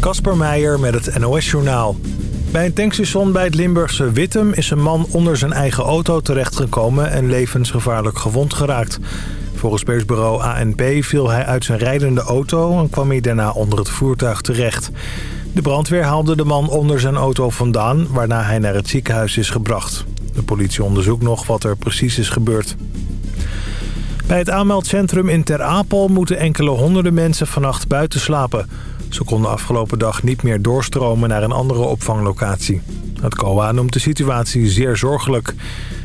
Kasper Meijer met het NOS-journaal. Bij een tankstation bij het Limburgse Wittem is een man onder zijn eigen auto terechtgekomen en levensgevaarlijk gewond geraakt. Volgens persbureau ANP viel hij uit zijn rijdende auto en kwam hij daarna onder het voertuig terecht. De brandweer haalde de man onder zijn auto vandaan, waarna hij naar het ziekenhuis is gebracht. De politie onderzoekt nog wat er precies is gebeurd. Bij het aanmeldcentrum in Ter Apel moeten enkele honderden mensen vannacht buiten slapen. Ze konden afgelopen dag niet meer doorstromen naar een andere opvanglocatie. Het COA noemt de situatie zeer zorgelijk.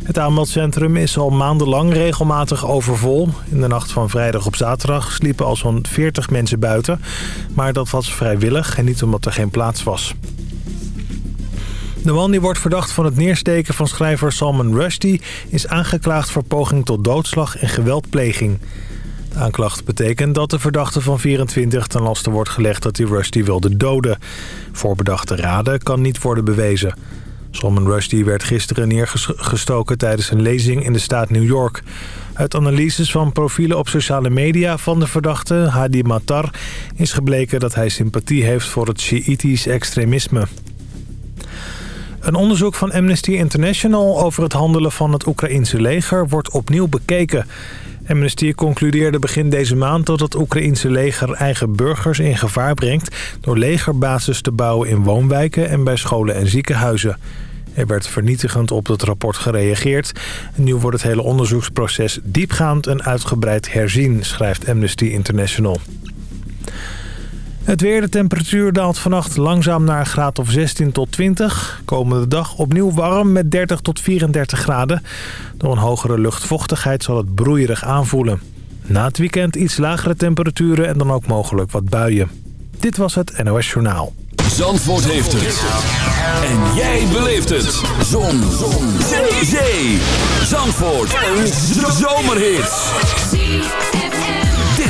Het aanmeldcentrum is al maandenlang regelmatig overvol. In de nacht van vrijdag op zaterdag sliepen al zo'n 40 mensen buiten. Maar dat was vrijwillig en niet omdat er geen plaats was. De man die wordt verdacht van het neersteken van schrijver Salman Rushdie... is aangeklaagd voor poging tot doodslag en geweldpleging. Aanklacht betekent dat de verdachte van 24 ten laste wordt gelegd dat hij Rushdie wilde doden. Voorbedachte raden kan niet worden bewezen. Salman Rushdie werd gisteren neergestoken tijdens een lezing in de staat New York. Uit analyses van profielen op sociale media van de verdachte, Hadi Matar... is gebleken dat hij sympathie heeft voor het Sjiïtisch extremisme. Een onderzoek van Amnesty International over het handelen van het Oekraïense leger wordt opnieuw bekeken. Amnesty concludeerde begin deze maand dat het Oekraïense leger eigen burgers in gevaar brengt... door legerbases te bouwen in woonwijken en bij scholen en ziekenhuizen. Er werd vernietigend op het rapport gereageerd. Nu wordt het hele onderzoeksproces diepgaand en uitgebreid herzien, schrijft Amnesty International. Het weer, de temperatuur daalt vannacht langzaam naar een graad of 16 tot 20. Komende dag opnieuw warm met 30 tot 34 graden. Door een hogere luchtvochtigheid zal het broeierig aanvoelen. Na het weekend iets lagere temperaturen en dan ook mogelijk wat buien. Dit was het NOS Journaal. Zandvoort heeft het. En jij beleeft het. Zon. Zon. Zandvoort. Een zomerhit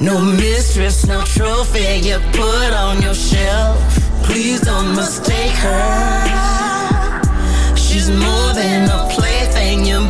No mistress, no trophy you put on your shelf. Please don't mistake her. She's more than a plaything you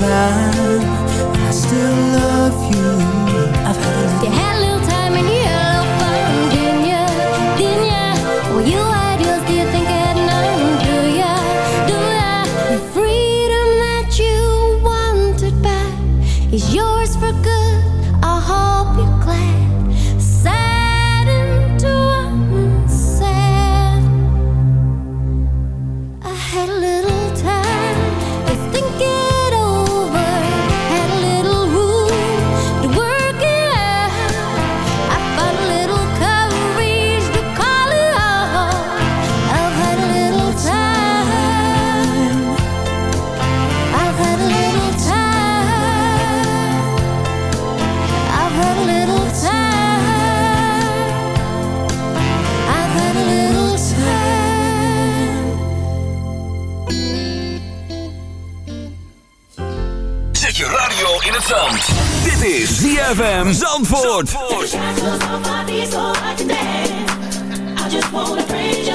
time. ZFM Zandvoort. Zandvoort. I just wanna praise you.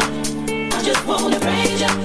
I just wanna praise you.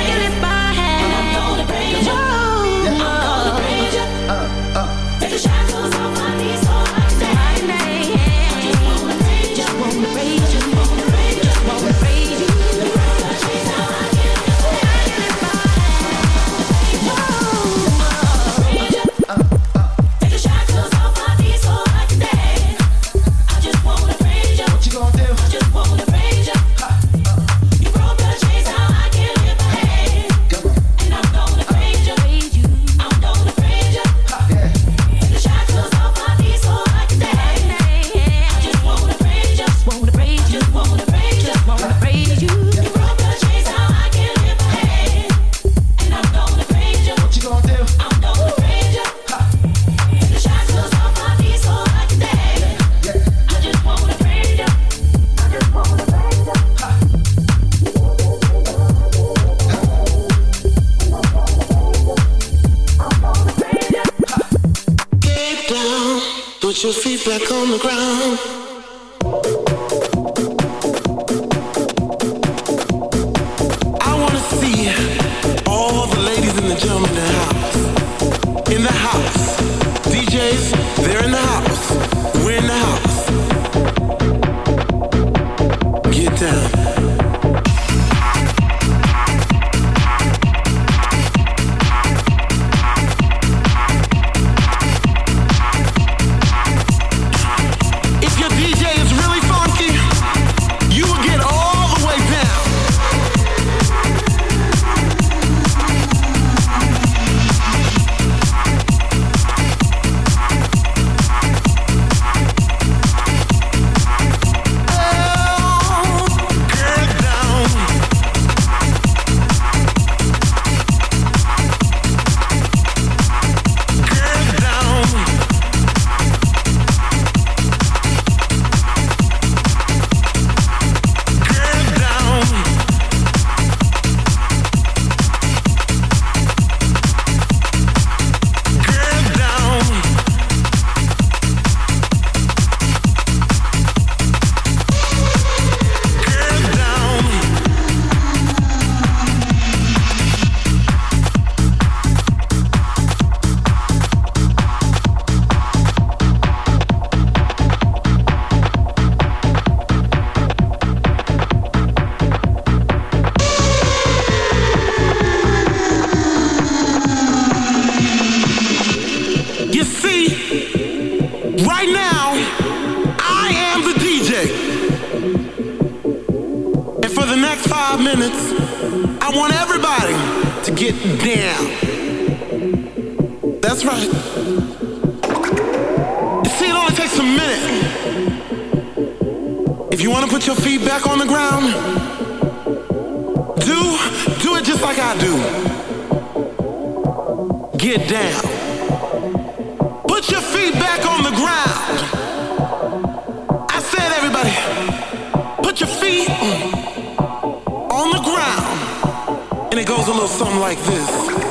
black hole. That's right. See, it only takes a minute. If you want to put your feet back on the ground, do do it just like I do. Get down. Put your feet back on the ground. I said, everybody, put your feet on the ground. And it goes a little something like this.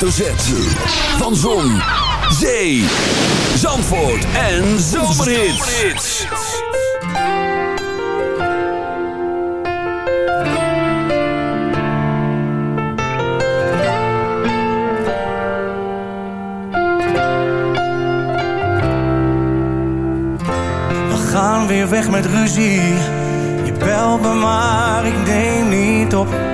hoofdletter Van Zon, Zee, Zandvoort en Zomerhits. We gaan weer weg met ruzie. Je belt me maar, ik neem niet op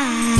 Bye.